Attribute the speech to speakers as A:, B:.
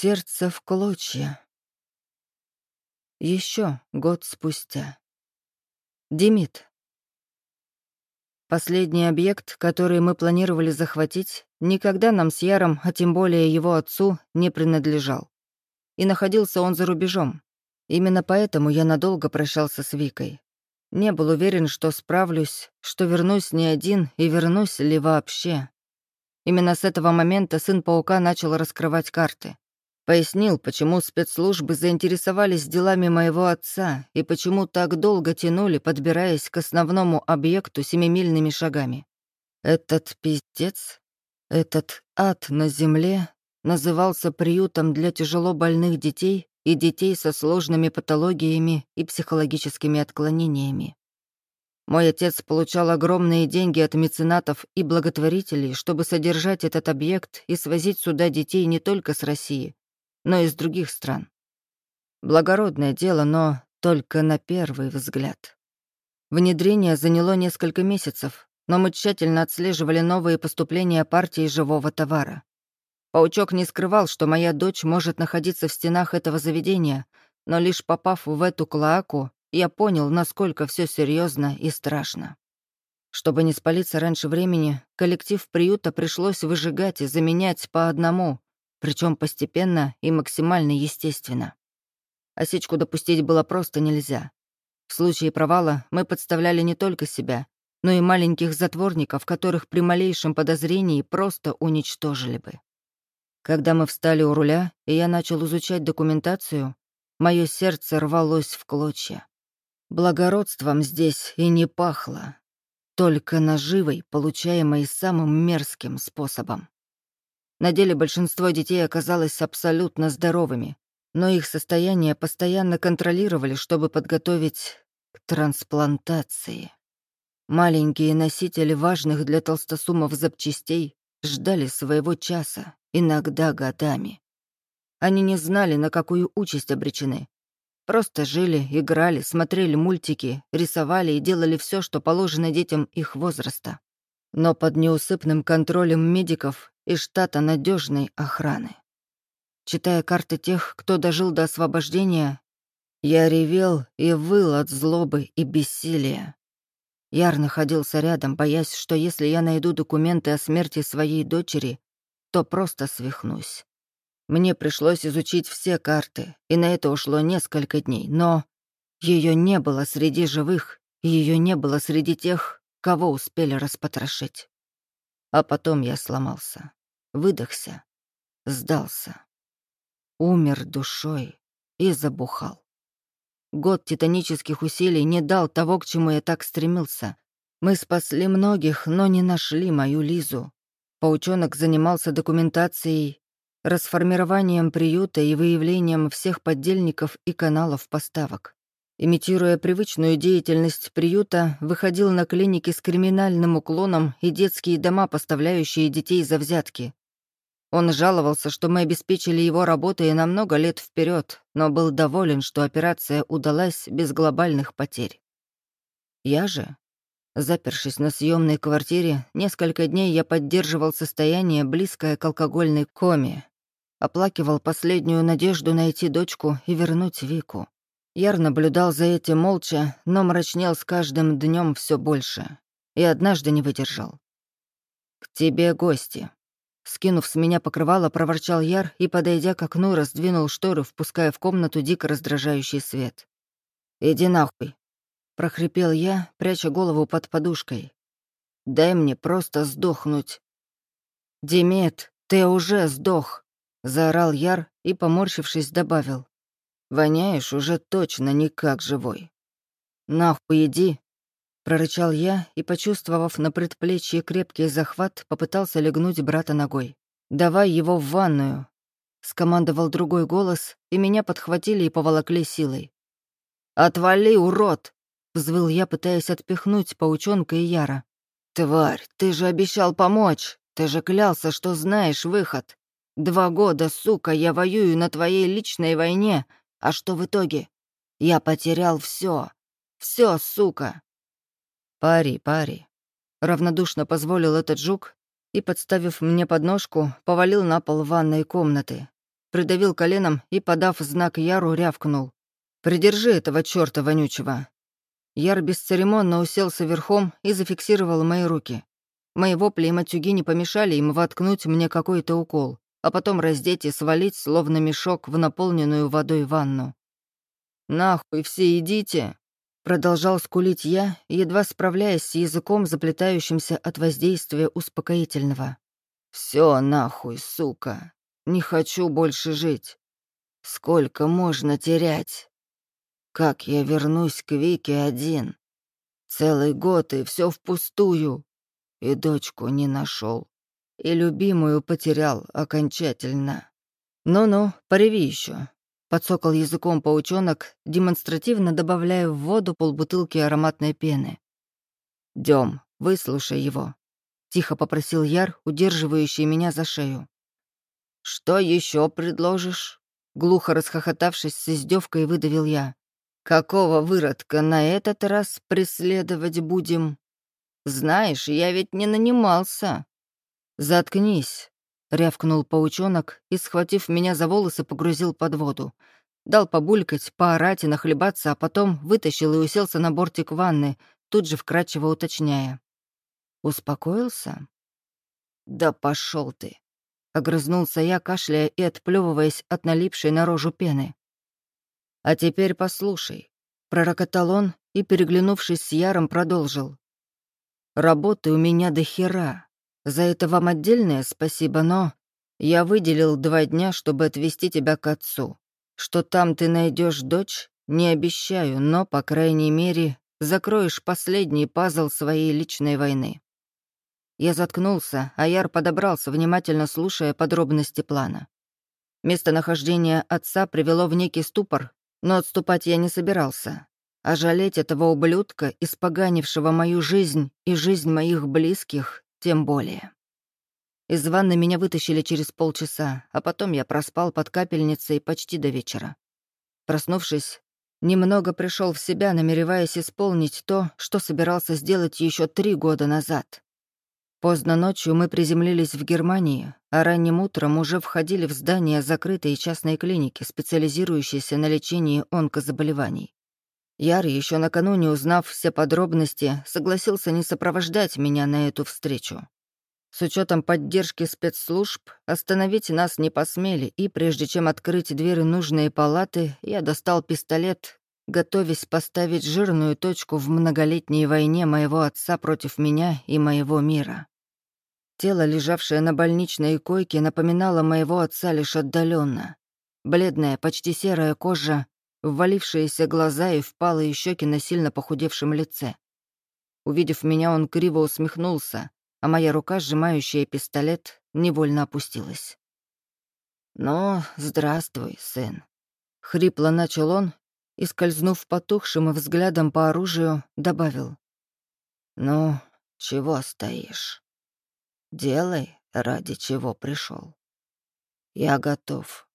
A: сердце в клочья. Еще год спустя. Демид. Последний объект, который мы планировали захватить, никогда нам с Яром, а тем более его отцу, не принадлежал. И находился он за рубежом. Именно поэтому я надолго прощался с Викой. Не был уверен, что справлюсь, что вернусь не один и вернусь ли вообще. Именно с этого момента сын паука начал раскрывать карты. Пояснил, почему спецслужбы заинтересовались делами моего отца и почему так долго тянули, подбираясь к основному объекту семимильными шагами. Этот пиздец, этот ад на земле назывался приютом для тяжело больных детей и детей со сложными патологиями и психологическими отклонениями. Мой отец получал огромные деньги от меценатов и благотворителей, чтобы содержать этот объект и свозить сюда детей не только с России, но из других стран. Благородное дело, но только на первый взгляд. Внедрение заняло несколько месяцев, но мы тщательно отслеживали новые поступления партии живого товара. Паучок не скрывал, что моя дочь может находиться в стенах этого заведения, но лишь попав в эту клоаку, я понял, насколько все серьезно и страшно. Чтобы не спалиться раньше времени, коллектив приюта пришлось выжигать и заменять по одному, причем постепенно и максимально естественно. Осечку допустить было просто нельзя. В случае провала мы подставляли не только себя, но и маленьких затворников, которых при малейшем подозрении просто уничтожили бы. Когда мы встали у руля, и я начал изучать документацию, мое сердце рвалось в клочья. Благородством здесь и не пахло, только наживой, получаемой самым мерзким способом. На деле большинство детей оказалось абсолютно здоровыми, но их состояние постоянно контролировали, чтобы подготовить к трансплантации. Маленькие носители важных для толстосумов запчастей ждали своего часа, иногда годами. Они не знали, на какую участь обречены. Просто жили, играли, смотрели мультики, рисовали и делали все, что положено детям их возраста. Но под неусыпным контролем медиков и штата надежной охраны. Читая карты тех, кто дожил до освобождения, я ревел и выл от злобы и бессилия. Яр находился рядом, боясь, что если я найду документы о смерти своей дочери, то просто свихнусь. Мне пришлось изучить все карты, и на это ушло несколько дней, но ее не было среди живых, ее не было среди тех, кого успели распотрошить. А потом я сломался выдохся, сдался. Умер душой и забухал. Год титанических усилий не дал того, к чему я так стремился. Мы спасли многих, но не нашли мою Лизу. Паучонок занимался документацией, расформированием приюта и выявлением всех поддельников и каналов поставок. Имитируя привычную деятельность приюта, выходил на клиники с криминальным уклоном и детские дома, поставляющие детей за взятки. Он жаловался, что мы обеспечили его работой на много лет вперед, но был доволен, что операция удалась без глобальных потерь. Я же, запершись на съемной квартире, несколько дней я поддерживал состояние, близкое к алкогольной коме, оплакивал последнюю надежду найти дочку и вернуть Вику. Яр наблюдал за этим молча, но мрачнел с каждым днем все больше. И однажды не выдержал. «К тебе гости», Скинув с меня покрывало, проворчал Яр и, подойдя к окну, раздвинул шторы, впуская в комнату дико раздражающий свет. «Иди нахуй!» — прохрипел я, пряча голову под подушкой. «Дай мне просто сдохнуть!» «Демет, ты уже сдох!» — заорал Яр и, поморщившись, добавил. «Воняешь уже точно не как живой. Нахуй иди Прорычал я и, почувствовав на предплечье крепкий захват, попытался легнуть брата ногой. «Давай его в ванную!» Скомандовал другой голос, и меня подхватили и поволокли силой. «Отвали, урод!» — взвыл я, пытаясь отпихнуть паучонка и Яра. «Тварь, ты же обещал помочь! Ты же клялся, что знаешь выход! Два года, сука, я воюю на твоей личной войне, а что в итоге? Я потерял все, все, сука!» «Пари, пари», — равнодушно позволил этот жук и, подставив мне подножку, повалил на пол ванной комнаты. придавил коленом и, подав знак Яру, рявкнул. «Придержи этого чёрта вонючего». Яр бесцеремонно уселся верхом и зафиксировал мои руки. Мои вопли и матюги не помешали им воткнуть мне какой-то укол, а потом раздеть и свалить, словно мешок, в наполненную водой ванну. «Нахуй все идите!» Продолжал скулить я, едва справляясь с языком, заплетающимся от воздействия успокоительного. Все нахуй, сука! Не хочу больше жить! Сколько можно терять? Как я вернусь к Вике один? Целый год и все впустую. И дочку не нашел, И любимую потерял окончательно. Ну-ну, пореви еще. Подсокал языком паучонок, демонстративно добавляя в воду полбутылки ароматной пены. Дем, выслушай его», — тихо попросил Яр, удерживающий меня за шею. «Что еще предложишь?» Глухо расхохотавшись с издевкой, выдавил я. «Какого выродка на этот раз преследовать будем? Знаешь, я ведь не нанимался». «Заткнись», — рявкнул паучонок и, схватив меня за волосы, погрузил под воду. Дал побулькать, поорать и нахлебаться, а потом вытащил и уселся на бортик ванны, тут же вкрадчиво уточняя. «Успокоился?» «Да пошел ты!» — огрызнулся я, кашляя и отплевываясь от налипшей на рожу пены. «А теперь послушай», — пророкотал он и, переглянувшись с Яром, продолжил. «Работы у меня до хера. За это вам отдельное спасибо, но я выделил два дня, чтобы отвезти тебя к отцу. Что там ты найдешь дочь, не обещаю, но, по крайней мере, закроешь последний пазл своей личной войны». Я заткнулся, а Яр подобрался, внимательно слушая подробности плана. Местонахождение отца привело в некий ступор, но отступать я не собирался. А жалеть этого ублюдка, испоганившего мою жизнь и жизнь моих близких, тем более. Из ванны меня вытащили через полчаса, а потом я проспал под капельницей почти до вечера. Проснувшись, немного пришел в себя, намереваясь исполнить то, что собирался сделать еще три года назад. Поздно ночью мы приземлились в Германии, а ранним утром уже входили в здание закрытой частной клиники, специализирующейся на лечении онкозаболеваний. Яр, еще накануне узнав все подробности, согласился не сопровождать меня на эту встречу. С учетом поддержки спецслужб, остановить нас не посмели, и прежде чем открыть двери нужной палаты, я достал пистолет, готовясь поставить жирную точку в многолетней войне моего отца против меня и моего мира. Тело, лежавшее на больничной койке, напоминало моего отца лишь отдаленно. Бледная, почти серая кожа, ввалившиеся глаза и впалые щеки на сильно похудевшем лице. Увидев меня, он криво усмехнулся, а моя рука, сжимающая пистолет, невольно опустилась. «Ну, здравствуй, сын», — хрипло начал он и, скользнув потухшим взглядом по оружию, добавил. «Ну, чего стоишь? Делай, ради чего пришел. Я готов».